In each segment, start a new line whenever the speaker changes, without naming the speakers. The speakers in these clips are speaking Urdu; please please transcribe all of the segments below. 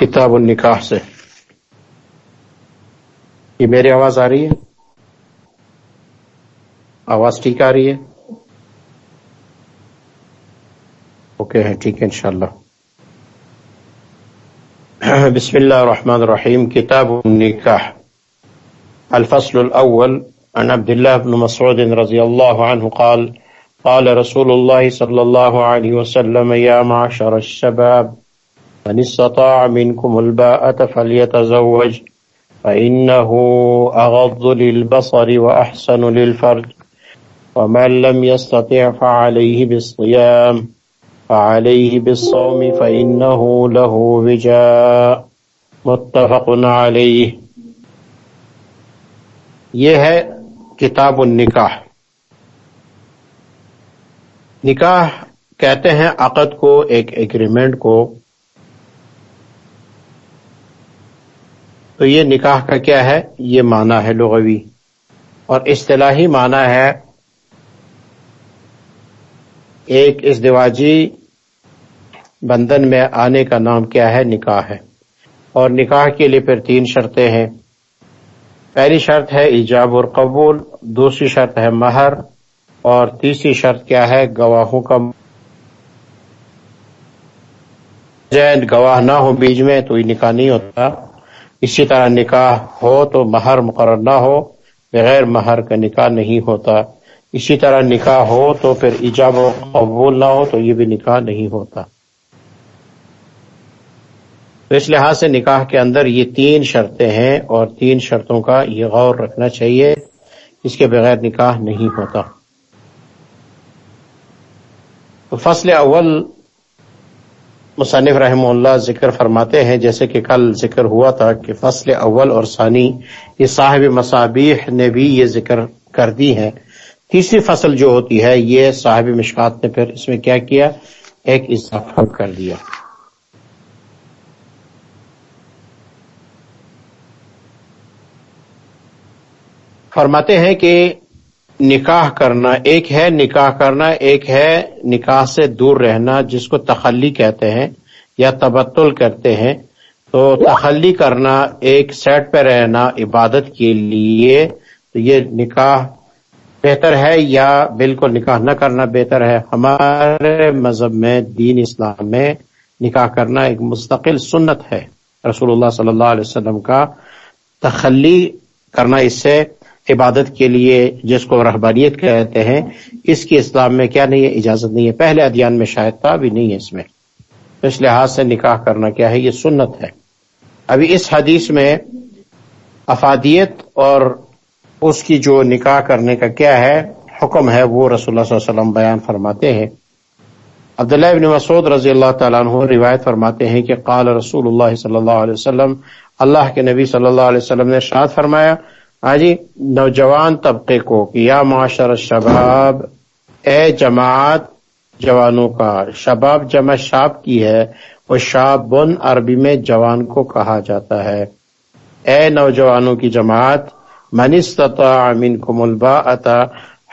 کتاب النکاح سے۔ یہ میری آواز آ رہی ہے؟ آواز ٹھیک آ رہی ہے؟ اوکے ہے ٹھیک ہے، انشاءاللہ۔ بسم اللہ الرحمن الرحیم، کتاب النکاح۔ الفصل الاول، عن عبد الله بن مسعود رضي الله عنه قال قال رسول الله صلى الله عليه وسلم يا معشر الشباب من استطاع منكم الباءة فليتزوج فإنه أغض للبصر وأحسن للفرج ومن لم يستطع فعليه بالصيام فعليه بالصوم فإنه له وجاء متفق عليه یہ ہے کتاب النکاح نکاح کہتے ہیں عقد کو ایک ایگریمنٹ کو تو یہ نکاح کا کیا ہے؟ یہ معنی ہے لغوی۔ اور اصطلاحی معنی ہے ایک ازدواجی بندن میں آنے کا نام کیا ہے؟ نکاح ہے۔ اور نکاح کے لیے پھر تین شرطیں ہیں۔ پہلی شرط ہے ایجاب اور قبول، دوسری شرط ہے مہر، اور تیسری شرط کیا ہے؟ گواہوں کا گواہ نہ ہو بیچ میں تو یہ نکاح نہیں ہوتا۔ اسی طرح نکاح ہو تو مہر مقرر نہ ہو، بغیر مہر کا نکاح نہیں ہوتا۔ اسی طرح نکاح ہو تو پھر ایجاب و قبول نہ ہو تو یہ بھی نکاح نہیں ہوتا۔ تو اس لحاظ سے نکاح کے اندر یہ تین شرطیں ہیں اور تین شرطوں کا یہ غور رکھنا چاہیے۔ اس کے بغیر نکاح نہیں ہوتا۔ تو فصل اول مصنف رحم اللہ ذکر فرماتے ہیں، جیسے کہ کل ذکر ہوا تھا کہ فصل اول اور ثانی یہ صاحب مصابیح نے بھی یہ ذکر کر دی ہے تیسری فصل جو ہوتی ہے، یہ صاحب مشکات نے پھر اس میں کیا کیا؟ ایک اضافہ کر دیا۔ فرماتے ہیں کہ نکاح کرنا، ایک ہے نکاح کرنا، ایک ہے نکاح سے دور رہنا، جس کو تخلی کہتے ہیں یا تبتل کرتے ہیں۔ تو تخلی کرنا، ایک سیٹ پہ رہنا عبادت کے لیے، تو یہ نکاح بہتر ہے یا بالکل نکاح نہ کرنا بہتر ہے؟ ہمارے مذہب میں، دین اسلام میں نکاح کرنا ایک مستقل سنت ہے۔ رسول اللہ صلی اللہ علیہ وسلم کا تخلی کرنا، اس سے عبادت کے لیے جس کو رہبانیت کہتے ہیں، اس کی اسلام میں کیا نہیں ہے، اجازت نہیں ہے۔ پہلے ادیان میں شاید تھا بھی نہیں ہے اس میں۔ اس لحاظ سے نکاح کرنا کیا ہے، یہ سنت ہے۔ ابھی اس حدیث میں افادیت اور اس کی جو نکاح کرنے کا کیا ہے حکم ہے، وہ رسول اللہ صلی اللہ علیہ وسلم بیان فرماتے ہیں۔ عبداللہ ابن مسعود رضی اللہ تعالیٰ عنہ روایت فرماتے ہیں کہ قال رسول اللہ صلی اللہ علیہ وسلم، اللہ کے نبی صلی اللہ علیہ وسلم نے شاد فرمایا ہاں جی نوجوان طبقے کو یا معاشر شباب، اے جماعت جوانوں کا، شباب جمع شاب کی ہے، وہ شاب بن عربی میں جوان کو کہا جاتا ہے۔ اے نوجوانوں کی جماعت منستتا امین کو ملبا عطا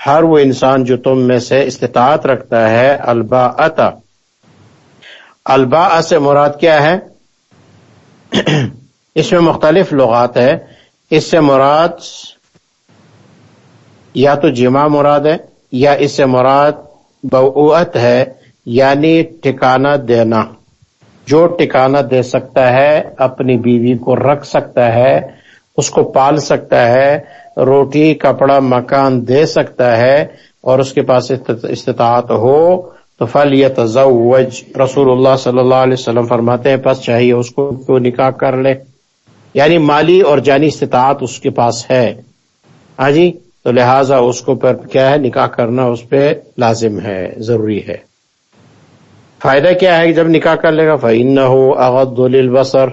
ہر وہ انسان جو تم میں سے استطاعت رکھتا ہے البا عطا البا سے مراد کیا ہے؟ اس میں مختلف لغات ہے اس سے مراد یا تو جمع مراد ہے یا اس سے مراد بوعت ہے یعنی ٹھکانہ دینا۔ جو ٹکانہ دے سکتا ہے، اپنی بیوی کو رکھ سکتا ہے، اس کو پال سکتا ہے، روٹی، کپڑا، مکان دے سکتا ہے اور اس کے پاس استطاعت ہو، تو فل یا رسول اللہ صلی اللہ علیہ وسلم فرماتے ہیں، پس چاہیے اس کو نکاح کر لے؟ یعنی مالی اور جانی استطاعت اس کے پاس ہے۔ ہاں جی؟ تو لہٰذا اس کو پر کیا ہے؟ نکاح کرنا اس پہ لازم ہے، ضروری ہے۔ فائدہ کیا ہے جب نکاح کر لے گا؟ فعین نہ ہو اغد البصر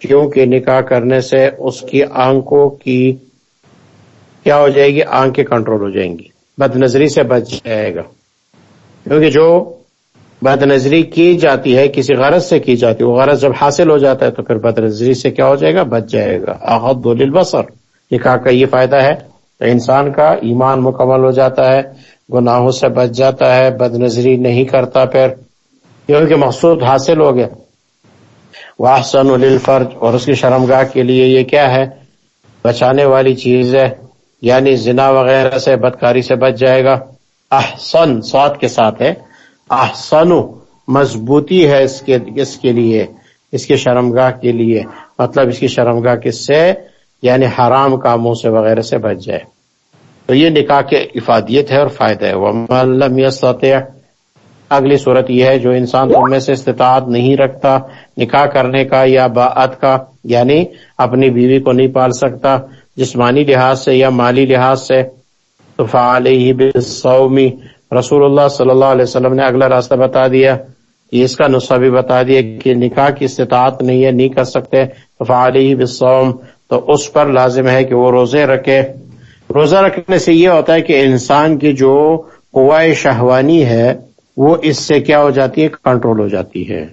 کیونکہ نکاح کرنے سے اس کی آنکھوں کی کیا ہو جائے گی؟ آنکھیں کنٹرول ہو جائیں گی۔ بد نظری سے بچ جائے گا۔ کیونکہ جو بد نظری کی جاتی ہے، کسی غرض سے کی جاتی ہے، وہ غرض جب حاصل ہو جاتا ہے تو پھر بد نظری سے کیا ہو جائے گا؟ بچ جائے گا۔ احد البصر نکاح کا یہ فائدہ ہے۔ تو انسان کا ایمان مکمل ہو جاتا ہے، گناہوں سے بچ جاتا ہے، بد نظری نہیں کرتا پھر۔ کیونکہ مقصود حاصل ہو گیا۔ واحسن الفرج اور اس کی شرمگاہ کے لیے یہ کیا ہے؟ بچانے والی چیز ہے۔ یعنی زنا وغیرہ سے، بدکاری سے بچ جائے گا۔ احسن، سواد کے ساتھ ہے۔ احسن مضبوطی ہے اس کے اس کے لیے، اس کے شرمگاہ کے لیے مطلب اس کی شرمگاہ کس سے یعنی حرام کاموں سے وغیرہ سے بچ جائے۔ تو یہ نکاح کے افادیت ہے اور فائدہ ہے۔ وہ اگلی صورت یہ ہے، جو انسان تم میں سے استطاعت نہیں رکھتا نکاح کرنے کا یا باعت کا یعنی اپنی بیوی کو نہیں پال سکتا، جسمانی لحاظ سے یا مالی لحاظ سے، تو سومی رسول اللہ صلی اللہ علیہ وسلم نے اگلا راستہ بتا دیا۔ یہ اس کا نسخہ بھی بتا دیا کہ نکاح کی استطاعت نہیں ہے، نہیں کر سکتے۔ تو فعلی بسوم تو اس پر لازم ہے کہ وہ روزے رکھے۔ روزہ رکھنے سے یہ ہوتا ہے کہ انسان کی جو قوائے شہوانی ہے، وہ اس سے کیا ہو جاتی ہے؟ کنٹرول ہو جاتی ہے۔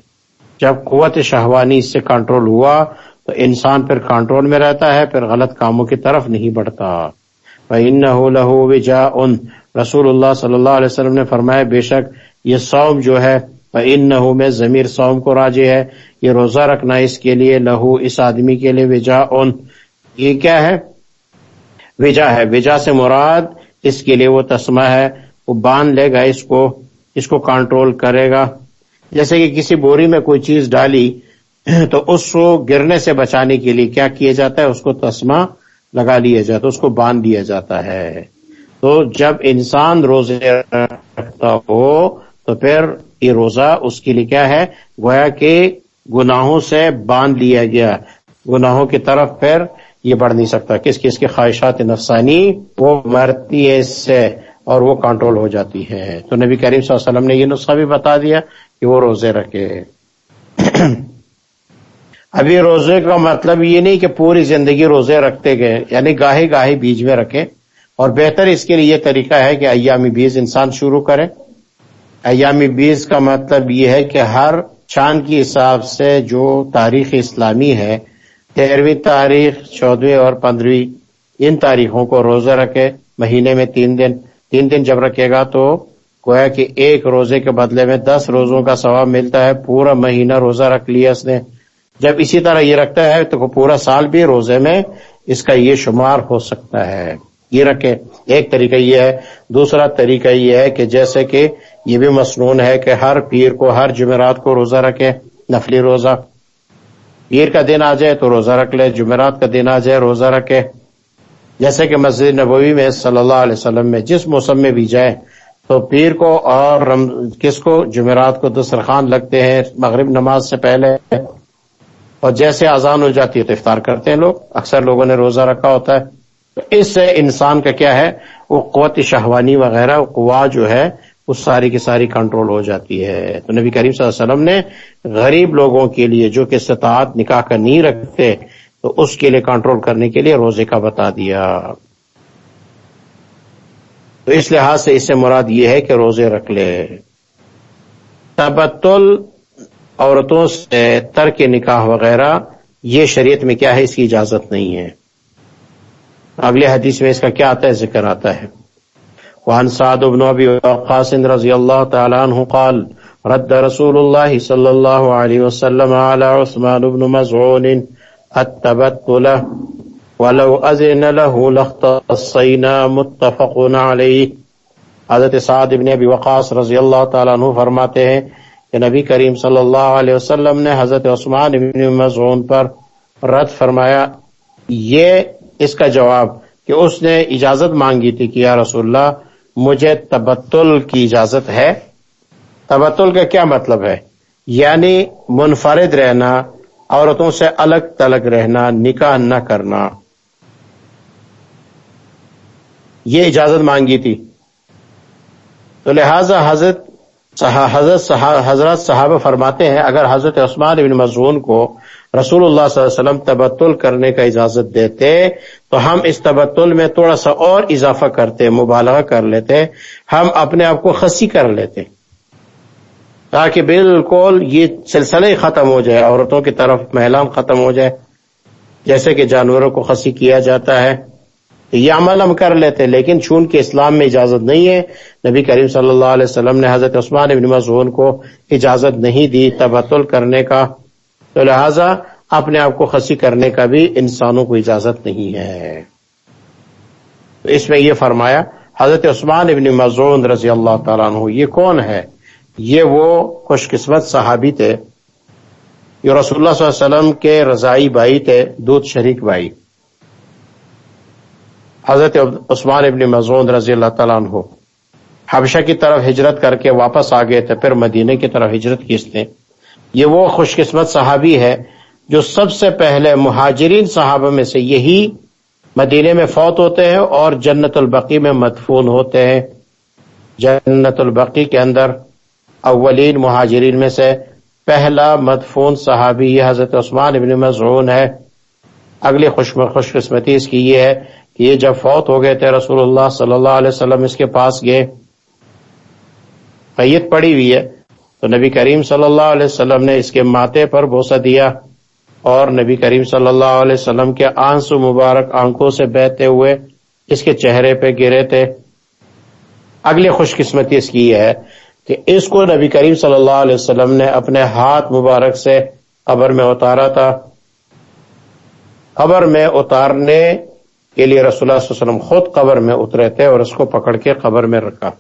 جب قوت شہوانی اس سے کنٹرول ہوا، تو انسان پھر کنٹرول میں رہتا ہے، پھر غلط کاموں کی طرف نہیں بڑھتا۔ ان لہو وجا ان رسول اللہ صلی اللہ علیہ وسلم نے فرمایا، بے شک یہ سوم جو ہے ان نحو میں ضمیر سوم کو راجے ہے۔ یہ روزہ رکھنا اس کے لیے، لہو اس آدمی کے لیے وجا ان یہ کیا ہے؟ وجا ہے۔ وجا سے مراد اس کے لیے وہ تسمہ ہے۔ وہ باندھ لے گا اس کو اس کو کنٹرول کرے گا۔ جیسے کہ کسی بوری میں کوئی چیز ڈالی، تو اس کو گرنے سے بچانے کے لیے کیا کیا جاتا ہے؟ اس کو تسمہ لگا لیا جاتا ہے، اس کو باندھ دیا جاتا ہے۔ تو جب انسان روزے رکھتا ہو، تو پھر یہ روزہ اس کے لیے کیا ہے؟ گویا کہ گناہوں سے باندھ لیا گیا۔ گناہوں کی طرف پھر یہ بڑھ نہیں سکتا۔ کس کس کی خواہشات نفسانی وہ مرتی ہے اس سے اور وہ کنٹرول ہو جاتی ہے۔ تو نبی کریم صلی اللہ علیہ وسلم نے یہ نسخہ بھی بتا دیا کہ وہ روزے رکھے۔ ابھی روزے کا مطلب یہ نہیں کہ پوری زندگی روزے رکھتے گئے یعنی گاہے گاہے بیج میں رکھے۔ اور بہتر اس کے لیے یہ طریقہ ہے کہ ایامی بیج انسان شروع کرے۔ ایامی بیج کا مطلب یہ ہے کہ ہر چاند کی حساب سے جو تاریخ اسلامی ہے تیرہویں تاریخ چودہویں اور پندرہویں ان تاریخوں کو روزہ رکھے، مہینے میں تین دن۔ تین دن جب رکھے گا تو گویا کہ ایک روزے کے بدلے میں دس روزوں کا ثواب ملتا ہے، پورا مہینہ روزہ رکھ لیا اس نے۔ جب اسی طرح یہ رکھتا ہے تو پورا سال بھی روزے میں اس کا یہ شمار ہو سکتا ہے۔ یہ رکھے ایک طریقہ یہ ہے، دوسرا طریقہ یہ ہے کہ جیسے کہ یہ بھی مصنون ہے کہ ہر پیر کو ہر جمعرات کو روزہ رکھے نفلی روزہ۔ پیر کا دن آ جائے تو روزہ رکھ لے، جمعرات کا دن آ جائے روزہ رکھے جیسے کہ مسجد نبوی میں صلی اللہ علیہ وسلم میں جس موسم میں بھی جائے تو پیر کو اور کس کو؟ جمعرات کو دسترخوان لگتے ہیں، مغرب نماز سے پہلے۔ اور جیسے آزان ہو جاتی ہے تو افطار کرتے ہیں لوگ۔ اکثر لوگوں نے روزہ رکھا ہوتا ہے۔ تو اس سے انسان کا کیا ہے؟ وہ قوت شہوانی وغیرہ قوا جو ہے، وہ ساری کی ساری کنٹرول ہو جاتی ہے۔ تو نبی کریم صلی اللہ علیہ وسلم نے غریب لوگوں کے لیے جو کہ استطاعت نکاح کا نہیں رکھتے، تو اس کے لیے کنٹرول کرنے کے لیے روزے کا بتا دیا۔ تو اس لحاظ سے اس سے مراد یہ ہے کہ روزے رکھ لے۔ تبتل عورتوں سے ترک نکاح وغیرہ، یہ شریعت میں کیا ہے؟ اس کی اجازت نہیں ہے۔ اگلے حدیث میں اس کا کیا آتا ہے؟ ذکر آتا ہے۔ وعن سعد بن ابي وقاص رضي الله تعالى عنه قال، رد رسول الله صلى الله عليه وسلم على عثمان بن مزعون التبتل، ولو أذن له لاختصينا متفق عليه حضرت سعد ابن ابی وقاص رضی اللہ تعالیٰ عنہ فرماتے ہیں کہ نبی کریم صلی اللہ علیہ وسلم نے حضرت عثمان ابن مزعون پر رد فرمایا، یہ اس کا جواب کہ اس نے اجازت مانگی تھی کہ یا رسول اللہ، مجھے تبتل کی اجازت ہے۔ تبتل کا کیا مطلب ہے؟ یعنی منفرد رہنا، عورتوں سے الگ تلگ رہنا، نکاح نہ کرنا۔ یہ اجازت مانگی تھی۔ تو لہذا حضرت حضرت حضرت صحابہ فرماتے ہیں، اگر حضرت عثمان بن مضون کو رسول اللہ صلی اللہ علیہ وسلم تبتل کرنے کا اجازت دیتے، تو ہم اس تبتل میں تھوڑا سا اور اضافہ کرتے، مبالغہ کر لیتے، ہم اپنے آپ کو خسی کر لیتے۔ تاکہ بالکل یہ سلسلہ ہی ختم ہو جائے، عورتوں کی طرف محلام ختم ہو جائے، جیسے کہ جانوروں کو خسی کیا جاتا ہے۔ یہ عمل ہم کر لیتے، لیکن چون کے اسلام میں اجازت نہیں ہے، نبی کریم صلی اللہ علیہ وسلم نے حضرت عثمان ابن مضون کو اجازت نہیں دی تبتل کرنے کا۔ تو لہذا اپنے آپ کو خسی کرنے کا بھی انسانوں کو اجازت نہیں ہے۔ تو اس میں یہ فرمایا، حضرت عثمان ابن مزون رضی اللہ تعالیٰ عنہ، یہ کون ہے؟ یہ وہ خوش قسمت صحابی تھے یہ رسول اللہ صلی اللہ علیہ وسلم کے رضائی بھائی تھے، دودھ شریک بھائی۔ حضرت عثمان ابن مزون رضی اللہ تعالیٰ عنہ، حبشہ کی طرف ہجرت کر کے واپس آ گئے تھے، پھر مدینے کی طرف ہجرت کی اس نے۔ یہ وہ خوش قسمت صحابی ہے جو سب سے پہلے مہاجرین صحابہ میں سے یہی مدینے میں فوت ہوتے ہیں اور جنت البقی میں مدفون ہوتے ہیں۔ جنت البقی کے اندر اولین مہاجرین میں سے پہلا مدفون صحابی یہ حضرت عثمان ابن مضعون ہے۔ اگلی خوش خوش قسمتی اس کی یہ ہے کہ یہ جب فوت ہو گئے تھے، رسول اللہ صلی اللہ علیہ وسلم اس کے پاس گئے۔ قیت پڑی ہوئی ہے۔ تو نبی کریم صلی اللہ علیہ وسلم نے اس کے ماتھے پر بوسہ دیا اور نبی کریم صلی اللہ علیہ وسلم کے آنسو مبارک آنکھوں سے بہتے ہوئے اس کے چہرے پہ گرے تھے۔ اگلی خوش قسمتی اس کی یہ ہے کہ اس کو نبی کریم صلی اللہ علیہ وسلم نے اپنے ہاتھ مبارک سے قبر میں اتارا تھا۔ قبر میں اتارنے کے لیے رسول اللہ صلی اللہ علیہ وسلم خود قبر میں اترے تھے اور اس کو پکڑ کے قبر میں رکھا۔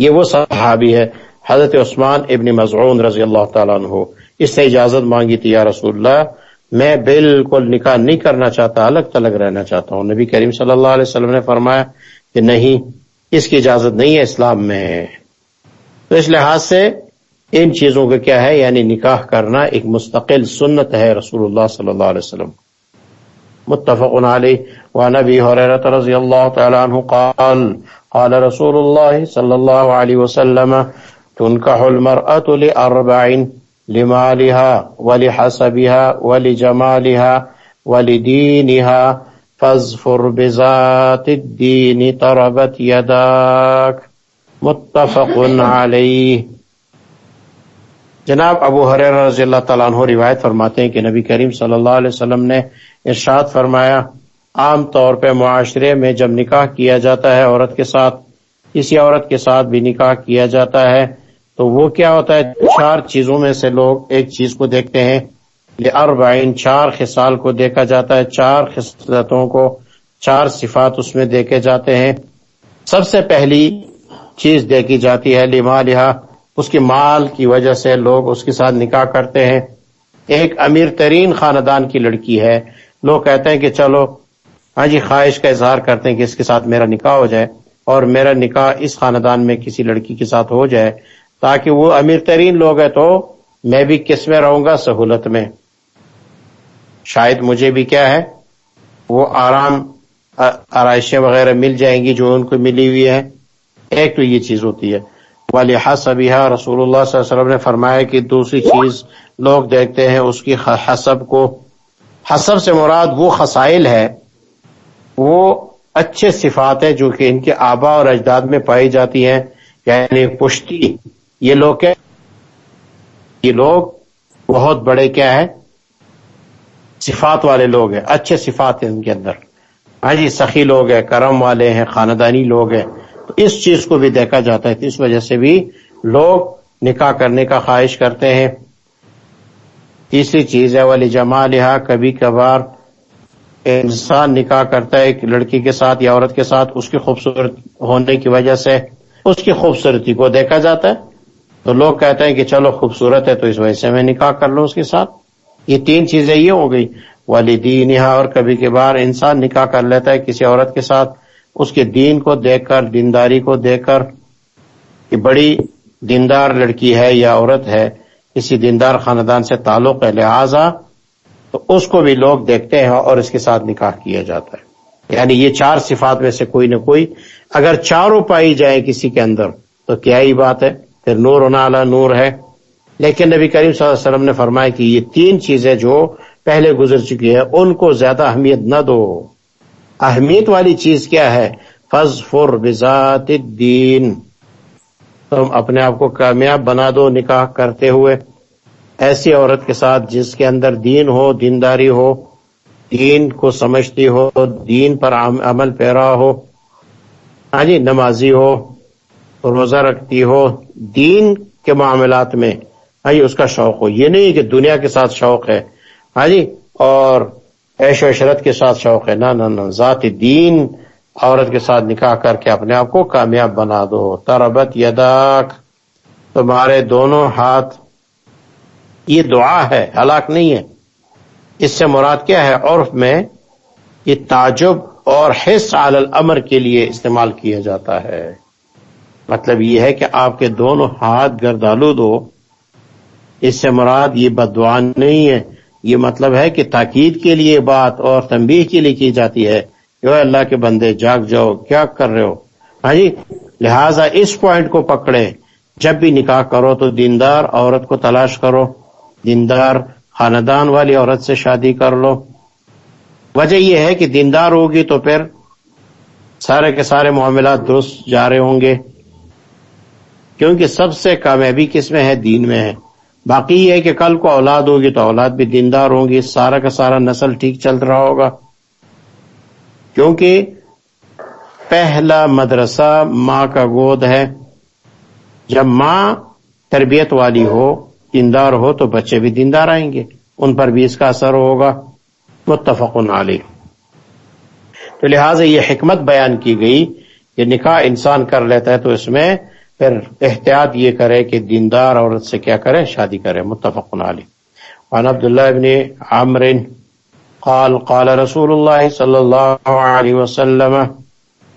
یہ وہ صحابی ہے، حضرت عثمان ابن مضعون رضی اللہ تعالیٰ عنہ۔ اس سے اجازت مانگی تھی، یا رسول اللہ، میں بالکل نکاح نہیں کرنا چاہتا، الگ تلگ رہنا چاہتا ہوں۔ نبی کریم صلی اللہ علیہ وسلم نے فرمایا کہ نہیں، اس کی اجازت نہیں ہے اسلام میں۔ تو اس لحاظ سے ان چیزوں کا کیا ہے؟ یعنی نکاح کرنا ایک مستقل سنت ہے رسول اللہ صلی اللہ علیہ وسلم۔ متفق علیہ ونبی حریرت رضی اللہ تعالی عنہ قال قال رسول اللہ صلی اللہ علیہ وسلم، تنکح المرأة لأربعین، لمالها ولحسبها ولجمالها ولدينها فاظفر بذات الدين طربت يداك متفق عليه جناب ابو حریر رضی اللہ تعالیٰ عنہ روایت فرماتے ہیں کہ نبی کریم صلی اللہ علیہ وسلم نے ارشاد فرمایا، عام طور پہ معاشرے میں جب نکاح کیا جاتا ہے عورت کے ساتھ، کسی عورت کے ساتھ بھی نکاح کیا جاتا ہے، تو وہ کیا ہوتا ہے؟ چار چیزوں میں سے لوگ ایک چیز کو دیکھتے ہیں اربعین چار خصال کو دیکھا جاتا ہے، چار خصلتوں کو چار صفات اس میں دیکھے جاتے ہیں۔ سب سے پہلی چیز دیکھی جاتی ہے لما لہا اس کی مال کی وجہ سے لوگ اس کے ساتھ نکاح کرتے ہیں۔ ایک امیر ترین خاندان کی لڑکی ہے۔ لوگ کہتے ہیں کہ چلو ہاں جی خواہش کا اظہار کرتے ہیں کہ اس کے ساتھ میرا نکاح ہو جائے اور میرا نکاح اس خاندان میں کسی لڑکی کے ساتھ ہو جائے۔ تاکہ وہ امیر ترین لوگ ہیں تو میں بھی کس میں رہوں گا؟ سہولت میں۔ شاید مجھے بھی کیا ہے، وہ آرام آرائشیں وغیرہ مل جائیں گی جو ان کو ملی ہوئی ہے ایک تو یہ چیز ہوتی ہے۔ والی حسب رسول اللہ صلی اللہ علیہ وسلم نے فرمایا کہ دوسری چیز لوگ دیکھتے ہیں، اس کی حسب کو، حسب سے مراد وہ خسائل ہے، وہ اچھے صفات ہیں جو کہ ان کے آبا اور اجداد میں پائی جاتی ہیں یعنی پشتی، یہ لوگ کیا یہ لوگ بہت بڑے کیا ہے صفات والے لوگ ہیں، اچھے صفات ہیں ان کے اندر۔ ہاں جی سخی لوگ ہیں، کرم والے ہیں، خاندانی لوگ ہیں تو اس چیز کو بھی دیکھا جاتا ہے اس وجہ سے بھی لوگ نکاح کرنے کا خواہش کرتے ہیں۔ تیسری چیز ہے والی جمع لہا کبھی کبھار انسان نکاح کرتا ہے ایک لڑکی کے ساتھ یا عورت کے ساتھ، اس کی خوبصورت ہونے کی وجہ سے اس کی خوبصورتی کو دیکھا جاتا ہے۔ تو لوگ کہتے ہیں کہ چلو خوبصورت ہے تو اس وجہ سے میں نکاح کر لوں اس کے ساتھ۔ یہ تین چیزیں یہ ہو گئی۔ والدین یہاں اور کبھی کے بار انسان نکاح کر لیتا ہے کسی عورت کے ساتھ۔ اس کے دین کو دیکھ کر، دینداری کو دیکھ کر کہ بڑی دیندار لڑکی ہے یا عورت ہے، کسی دیندار خاندان سے تعلق ہے، لہذا تو اس کو بھی لوگ دیکھتے ہیں اور اس کے ساتھ نکاح کیا جاتا ہے۔ یعنی یہ چار صفات میں سے کوئی نہ کوئی، اگر چاروں پائی جائے کسی کے اندر، تو کیا ہی بات ہے؟ پھر نور نالا نور ہے۔ لیکن نبی کریم صلی اللہ علیہ وسلم نے فرمایا کہ یہ تین چیزیں جو پہلے گزر چکی ہے ان کو زیادہ اہمیت نہ دو۔ اہمیت والی چیز کیا ہے؟ فض فر بذات الدین۔ تم اپنے آپ کو کامیاب بنا دو، نکاح کرتے ہوئے۔ ایسی عورت کے ساتھ جس کے اندر دین ہو، دینداری ہو، دین کو سمجھتی ہو، دین پر عمل پیرا ہو ہاں جی نمازی ہو، روزہ رکھتی ہو، دین کے معاملات میں ہاں جی اس کا شوق ہو۔ یہ نہیں کہ دنیا کے ساتھ شوق ہے ہاں جی اور عیش و عشرت کے ساتھ شوق ہے۔ نہ نہ ذات دین، عورت کے ساتھ نکاح کر کے اپنے آپ کو کامیاب بنا دو۔ تربت یداک۔ تمہارے دونوں ہاتھ۔ یہ دعا ہے، ہلاک نہیں ہے۔ اس سے مراد کیا ہے؟ عرف میں یہ تعجب اور حص عال الامر کے لیے استعمال کیا جاتا ہے۔ مطلب یہ ہے کہ آپ کے دونوں ہاتھ گردالو دو۔ اس سے مراد یہ بدعا نہیں ہے۔ یہ مطلب ہے کہ تاکید کے لیے بات اور تنبیہ کے لیے کی جاتی ہے جو اللہ کے بندے جاگ جاؤ، کیا کر رہے ہو؟ ہاں جی لہذا اس پوائنٹ کو پکڑے جب بھی نکاح کرو تو دیندار عورت کو تلاش کرو۔ دیندار خاندان والی عورت سے شادی کر لو۔ وجہ یہ ہے کہ دیندار ہوگی تو پھر سارے کے سارے معاملات درست جا رہے ہوں گے۔ کیونکہ سب سے کامیابی کس میں ہے؟ دین میں ہے۔ باقی یہ ہے کہ کل کو اولاد ہوگی تو اولاد بھی دیندار ہوں گی، سارا کا سارا نسل ٹھیک چل رہا ہوگا۔ کیونکہ پہلا مدرسہ ماں کا گود ہے۔ جب ماں تربیت والی ہو، دیندار ہو تو بچے بھی دیندار آئیں گے۔ ان پر بھی اس کا اثر ہوگا۔ متفق علی تو لہٰذا یہ حکمت بیان کی گئی کہ نکاح انسان کر لیتا ہے تو اس میں پھر احتیاط یہ کرے کہ دیندار عورت سے کیا کرے؟ شادی کرے۔ متفق علی وعن عبداللہ ابن عمر قال قال رسول اللہ صلی اللہ علیہ وسلم،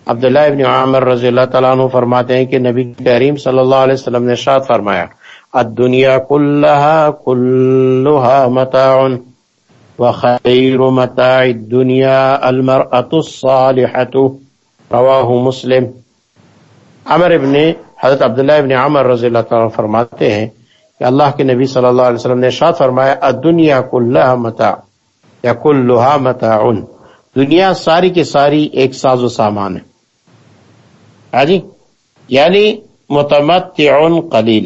عبداللہ ابن عامر رضی اللہ تعالیٰ عنہ فرماتے ہیں کہ نبی کریم صلی اللہ علیہ وسلم نے شاد فرمایا، الدنیا کلها کلها متاع وخیر متاع الدنیا المرأة الصالحة، رواہ مسلم۔ عمر ابن حضرت عبداللہ ابن عمر رضی اللہ تعالیٰ فرماتے ہیں کہ اللہ کے نبی صلی اللہ علیہ وسلم نے شاد فرمایا، الدنیا کلها متاع، یا کلها متاع دنیا ساری کی ساری ایک ساز و سامان ہے۔ ہاں جی؟ یعنی متمتع قلیل۔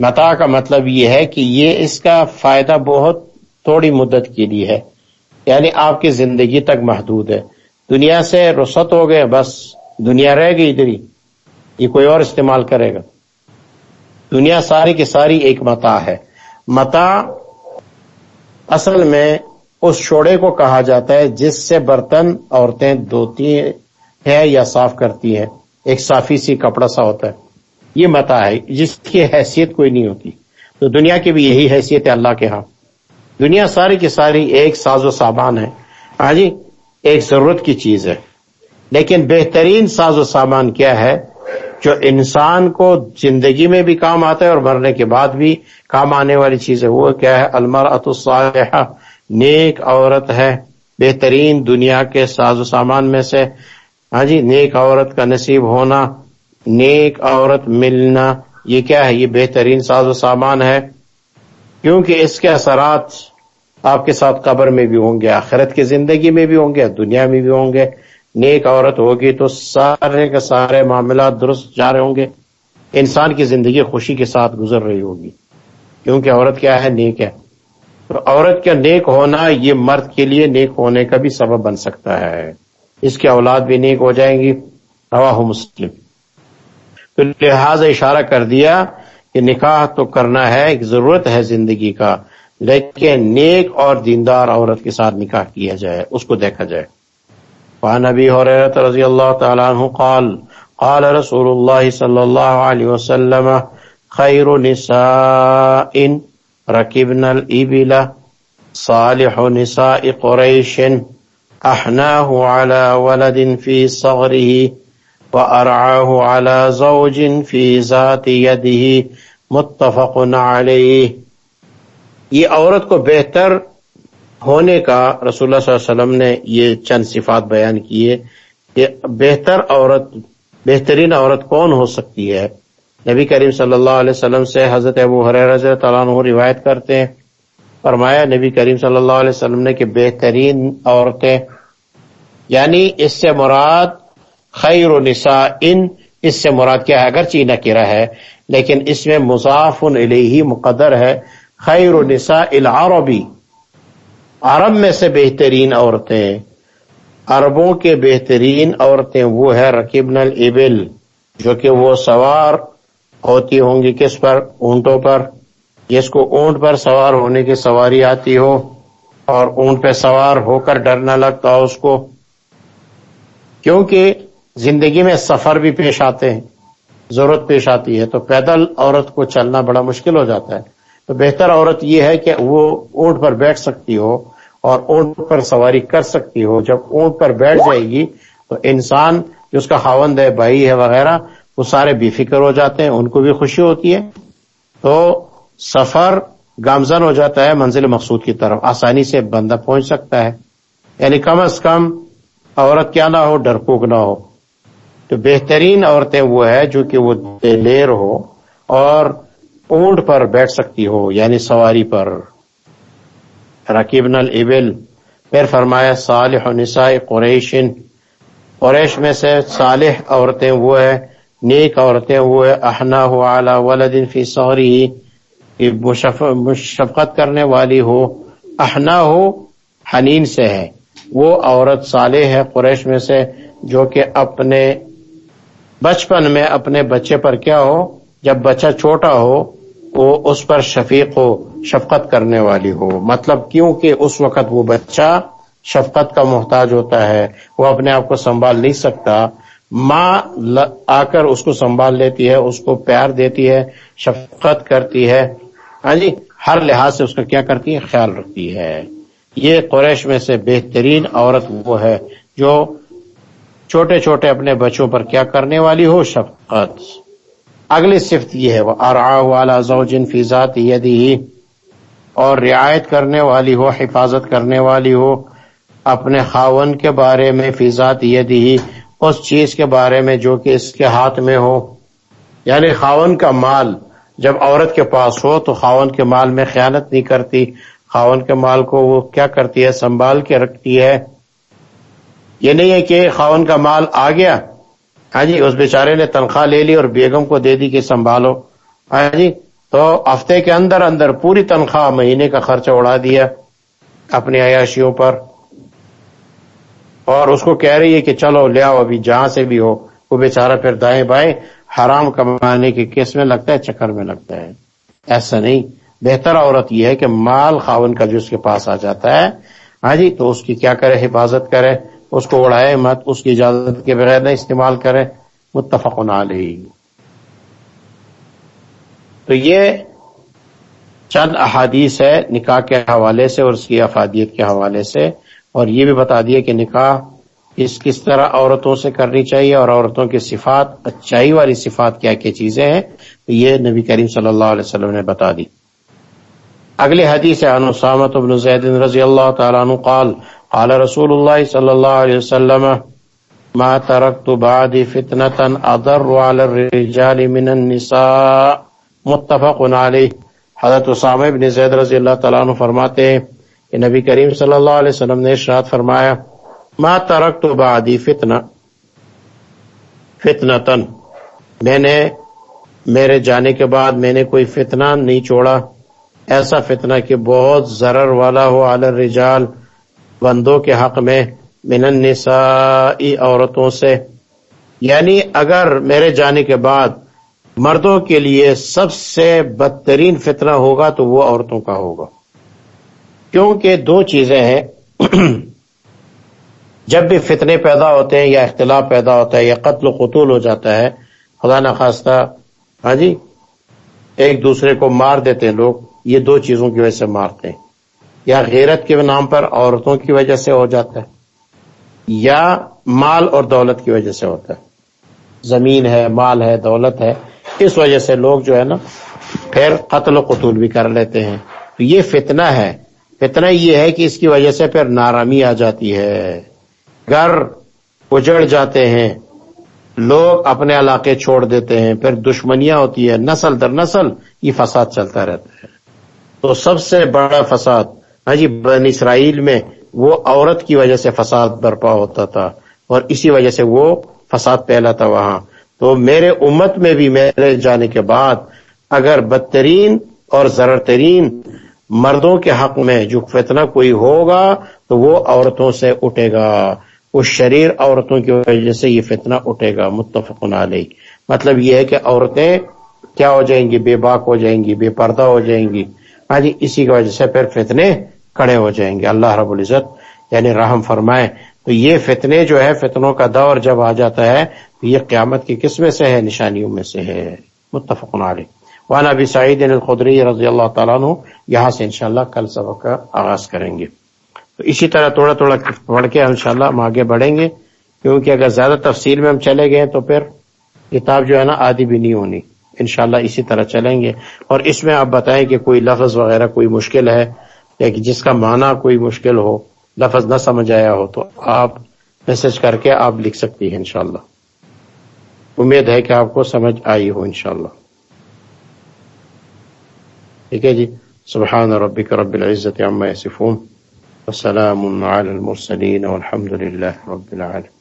متا کا مطلب یہ ہے کہ یہ اس کا فائدہ بہت تھوڑی مدت کے لیے ہے۔ یعنی آپ کی زندگی تک محدود ہے۔ دنیا سے رسط ہو گئے، بس دنیا رہ گئی ادھر ہی۔ یہ کوئی اور استعمال کرے گا۔ دنیا ساری کی ساری ایک متا ہے۔ متا اصل میں اس چھوڑے کو کہا جاتا ہے جس سے برتن عورتیں دھوتی ہیں یا صاف کرتی ہیں۔ ایک صافی سی کپڑا سا ہوتا ہے۔ یہ متا ہے۔ جس کی حیثیت کوئی نہیں ہوتی۔ تو دنیا کی بھی یہی حیثیت ہے اللہ کے ہاں۔ دنیا ساری کی ساری ایک ساز و سامان ہے۔ ہاں جی ایک ضرورت کی چیز ہے۔ لیکن بہترین ساز و سامان کیا ہے؟ جو انسان کو زندگی میں بھی کام آتا ہے اور مرنے کے بعد بھی کام آنے والی چیز ہے، وہ کیا ہے؟ المر الصالحہ نیک عورت ہے، بہترین دنیا کے ساز و سامان میں سے۔ ہاں جی نیک عورت کا نصیب ہونا، نیک عورت ملنا، یہ کیا ہے؟ یہ بہترین ساز و سامان ہے۔ کیونکہ اس کے اثرات آپ کے ساتھ قبر میں بھی ہوں گے، آخرت کی زندگی میں بھی ہوں گے، دنیا میں بھی ہوں گے۔ نیک عورت ہوگی تو سارے کے سارے معاملات درست جا رہے ہوں گے۔ انسان کی زندگی خوشی کے ساتھ گزر رہی ہوگی۔ کیونکہ عورت کیا ہے؟ نیک ہے۔ تو عورت کا نیک ہونا یہ مرد کے لیے نیک ہونے کا بھی سبب بن سکتا ہے۔ اس کی اولاد بھی نیک ہو جائیں گی۔ رواہ مسلم۔ تو لہٰذا اشارہ کر دیا کہ نکاح تو کرنا ہے، ایک ضرورت ہے زندگی کا، لیکن نیک اور دیندار عورت کے ساتھ نکاح کیا جائے، اس کو دیکھا جائے۔ نبی حریرت رضی اللہ تعالیٰ عنہ قال قال رسول اللہ صلی اللہ علیہ وسلم، خیر نساء رکبنا الابل صالح نساء قریش احناه على ولد في صغره وارعاه على زوج في ذات يده متفق عليه یہ عورت کو بہتر ہونے کا رسول اللہ صلی اللہ علیہ وسلم نے یہ چند صفات بیان کیے کہ بہتر عورت، بہترین عورت کون ہو سکتی ہے؟ نبی کریم صلی اللہ علیہ وسلم سے حضرت ابو حرض عنہ روایت کرتے ہیں۔ فرمایا، نبی کریم صلی اللہ علیہ وسلم نے کہ بہترین عورتیں یعنی اس سے مراد خیر و نسا ان اس سے مراد کیا ہے؟ اگرچہ نکرہ ہے، لیکن اس میں مضاف الیہ مقدر ہے، خیر و نسا العربی۔ عرب میں سے بہترین عورتیں، عربوں کے بہترین عورتیں وہ ہے رقیبن الابل، جو کہ وہ سوار ہوتی ہوں گی کس پر؟ اونٹوں پر۔ جس کو اونٹ پر سوار ہونے کی سواری آتی ہو اور اونٹ پہ سوار ہو کر ڈر نہ لگتا ہو اس کو۔ کیونکہ زندگی میں سفر بھی پیش آتے ہیں، ضرورت پیش آتی ہے، تو پیدل عورت کو چلنا بڑا مشکل ہو جاتا ہے۔ تو بہتر عورت یہ ہے کہ وہ اونٹ پر بیٹھ سکتی ہو اور اونٹ پر سواری کر سکتی ہو۔ جب اونٹ پر بیٹھ جائے گی تو انسان جو اس کا خاوند ہے، بھائی ہے وغیرہ، وہ سارے بے فکر ہو جاتے ہیں، ان کو بھی خوشی ہوتی ہے۔ تو سفر گامزن ہو جاتا ہے، منزل مقصود کی طرف آسانی سے بندہ پہنچ سکتا ہے۔ یعنی کم از کم عورت کیا نہ ہو، ڈرپوک نہ ہو۔ تو بہترین عورتیں وہ ہے جو کہ وہ دلیر ہو اور اونٹ پر بیٹھ سکتی ہو یعنی سواری پر۔ رقیب الابل، پھر فرمایا، صالح نساء قریشن قریش میں سے صالح عورتیں وہ ہے نیک عورتیں وہ ہے احنا ہو اعلی ولدن فی سوری شفقت کرنے والی ہو احنا ہو حنین سے ہے۔ وہ عورت صالح ہے قریش میں سے، جو کہ اپنے بچپن میں اپنے بچے پر کیا ہو، جب بچہ چھوٹا ہو وہ اس پر شفیق ہو شفقت کرنے والی ہو۔ مطلب کیونکہ اس وقت وہ بچہ شفقت کا محتاج ہوتا ہے، وہ اپنے آپ کو سنبھال نہیں سکتا۔ ماں آ کر اس کو سنبھال لیتی ہے، اس کو پیار دیتی ہے، شفقت کرتی ہے۔ ہاں جی ہر لحاظ سے اس کا کیا کرتی ہے؟ خیال رکھتی ہے۔ یہ قریش میں سے بہترین عورت وہ ہے جو چھوٹے چھوٹے اپنے بچوں پر کیا کرنے والی ہو؟ شفقت۔ اگلی صفت یہ ہے وہ ارآ والا زوجن فیضات یدی اور رعایت کرنے والی ہو، حفاظت کرنے والی ہو، اپنے خاون کے بارے میں فیضات یدی اس چیز کے بارے میں جو کہ اس کے ہاتھ میں ہو۔ یعنی خاون کا مال، جب عورت کے پاس ہو تو خاون کے مال میں خیانت نہیں کرتی۔ خاون کے مال کو وہ کیا کرتی ہے؟ سنبھال کے رکھتی ہے۔ یہ نہیں ہے کہ خاون کا مال آ گیا ہاں جی اس بیچارے نے تنخواہ لے لی اور بیگم کو دے دی کہ سنبھالو۔ ہاں جی تو ہفتے کے اندر اندر پوری تنخواہ مہینے کا خرچہ اڑا دیا اپنی عیاشیوں پر۔ اور اس کو کہہ رہی ہے کہ چلو لے آؤ، ابھی جہاں سے بھی ہو۔ وہ بیچارہ پھر دائیں بائیں حرام کمانے کے کیس میں لگتا ہے، چکر میں لگتا ہے۔ ایسا نہیں، بہتر عورت یہ ہے کہ مال خاون کا جو اس کے پاس آ جاتا ہے ہاں جی تو اس کی کیا کرے، حفاظت کرے۔ اس کو اڑائے مت، اس کی اجازت کے بغیر نہ استعمال کرے متفق علیہ۔ تو یہ چند احادیث ہے نکاح کے حوالے سے اور اس کی افادیت کے حوالے سے۔ اور یہ بھی بتا دیا کہ نکاح اس کس طرح عورتوں سے کرنی چاہیے اور عورتوں کی صفات اچائی والی صفات کیا کیا چیزیں ہیں، تو یہ نبی کریم صلی اللہ علیہ وسلم نے بتا دی۔ اگلی حدیث ہے انسامت بن زید رضی اللہ تعالیٰ عنہ قال قال رسول اللہ صلی اللہ علیہ وسلم، ما ترکت بعد فتنة اضر على الرجال من النساء. متفق علیہ۔ حضرت اسامہ بن زید رضی اللہ تعالیٰ عنہ فرماتے ہیں کہ نبی کریم صلی اللہ علیہ وسلم نے ارشاد فرمایا، ما ترکت بعدی فتنہ فتنة میں نے میرے جانے کے بعد میں نے کوئی فتنہ نہیں چھوڑا، ایسا فتنہ کہ بہت ضرر والا ہو علی الرجال بندوں کے حق میں من النساء عورتوں سے۔ یعنی اگر میرے جانے کے بعد مردوں کے لیے سب سے بدترین فتنہ ہوگا تو وہ عورتوں کا ہوگا۔ کیونکہ دو چیزیں ہیں۔ جب بھی فتنے پیدا ہوتے ہیں یا اختلاف پیدا ہوتا ہے یا قتل و قتول ہو جاتا ہے، خدا نخواستہ ہاں جی ایک دوسرے کو مار دیتے ہیں لوگ، یہ دو چیزوں کی وجہ سے مارتے ہیں۔ یا غیرت کے نام پر عورتوں کی وجہ سے ہو جاتا ہے، یا مال اور دولت کی وجہ سے ہوتا ہے۔ زمین ہے، مال ہے، دولت ہے، اس وجہ سے لوگ جو ہے نا پھر قتل و قتول بھی کر لیتے ہیں۔ تو یہ فتنہ ہے۔ فتنہ یہ ہے کہ اس کی وجہ سے پھر نارامی آ جاتی ہے۔ گھر اجڑ جاتے ہیں۔ لوگ اپنے علاقے چھوڑ دیتے ہیں۔ پھر دشمنیاں ہوتی ہے نسل در نسل یہ فساد چلتا رہتا ہے۔ تو سب سے بڑا فساد ہاں جی بن اسرائیل میں وہ عورت کی وجہ سے فساد برپا ہوتا تھا اور اسی وجہ سے وہ فساد پھیلا تھا وہاں۔ تو میرے امت میں بھی میرے جانے کے بعد اگر بدترین اور ذرا ترین مردوں کے حق میں جو فتنہ کوئی ہوگا تو وہ عورتوں سے اٹھے گا۔ اس شریر عورتوں کی وجہ سے یہ فتنہ اٹھے گا۔ متفق علیہ۔ مطلب یہ ہے کہ عورتیں کیا ہو جائیں گی؟ بے باک ہو جائیں گی، بے پردہ ہو جائیں گی۔ ہاں جی اسی کی وجہ سے پھر فتنے کڑے ہو جائیں گے۔ اللہ رب العزت یعنی رحم فرمائے۔ تو یہ فتنے جو ہے، فتنوں کا دور جب آ جاتا ہے، تو یہ قیامت کی قسمیں سے ہے؟ نشانیوں میں سے ہے۔ متفق علیہ۔ وانا ابی سعید الخدری رضی اللہ تعالیٰ عنہ، یہاں سے انشاءاللہ کل سبق کا آغاز کریں گے۔ تو اسی طرح تھوڑا تھوڑا پڑھ کے انشاءاللہ ہم آگے بڑھیں گے۔ کیونکہ اگر زیادہ تفصیل میں ہم چلے گئے تو پھر کتاب جو ہے نا آدھی بھی نہیں ہونی۔ انشاءاللہ اسی طرح چلیں گے۔ اور اس میں آپ بتائیں کہ کوئی لفظ وغیرہ، کوئی مشکل ہے یا جس کا معنی کوئی مشکل ہو، لفظ نہ سمجھ آیا ہو، تو آپ میسج کر کے آپ لکھ سکتی ہیں انشاءاللہ۔ امید ہے کہ آپ کو سمجھ آئی ہو انشاءاللہ۔ ٹھیک ہے جی؟ سبحان ربک رب العزت عما یصفون، وسلام علی المرسلین، والحمد للہ رب العالمين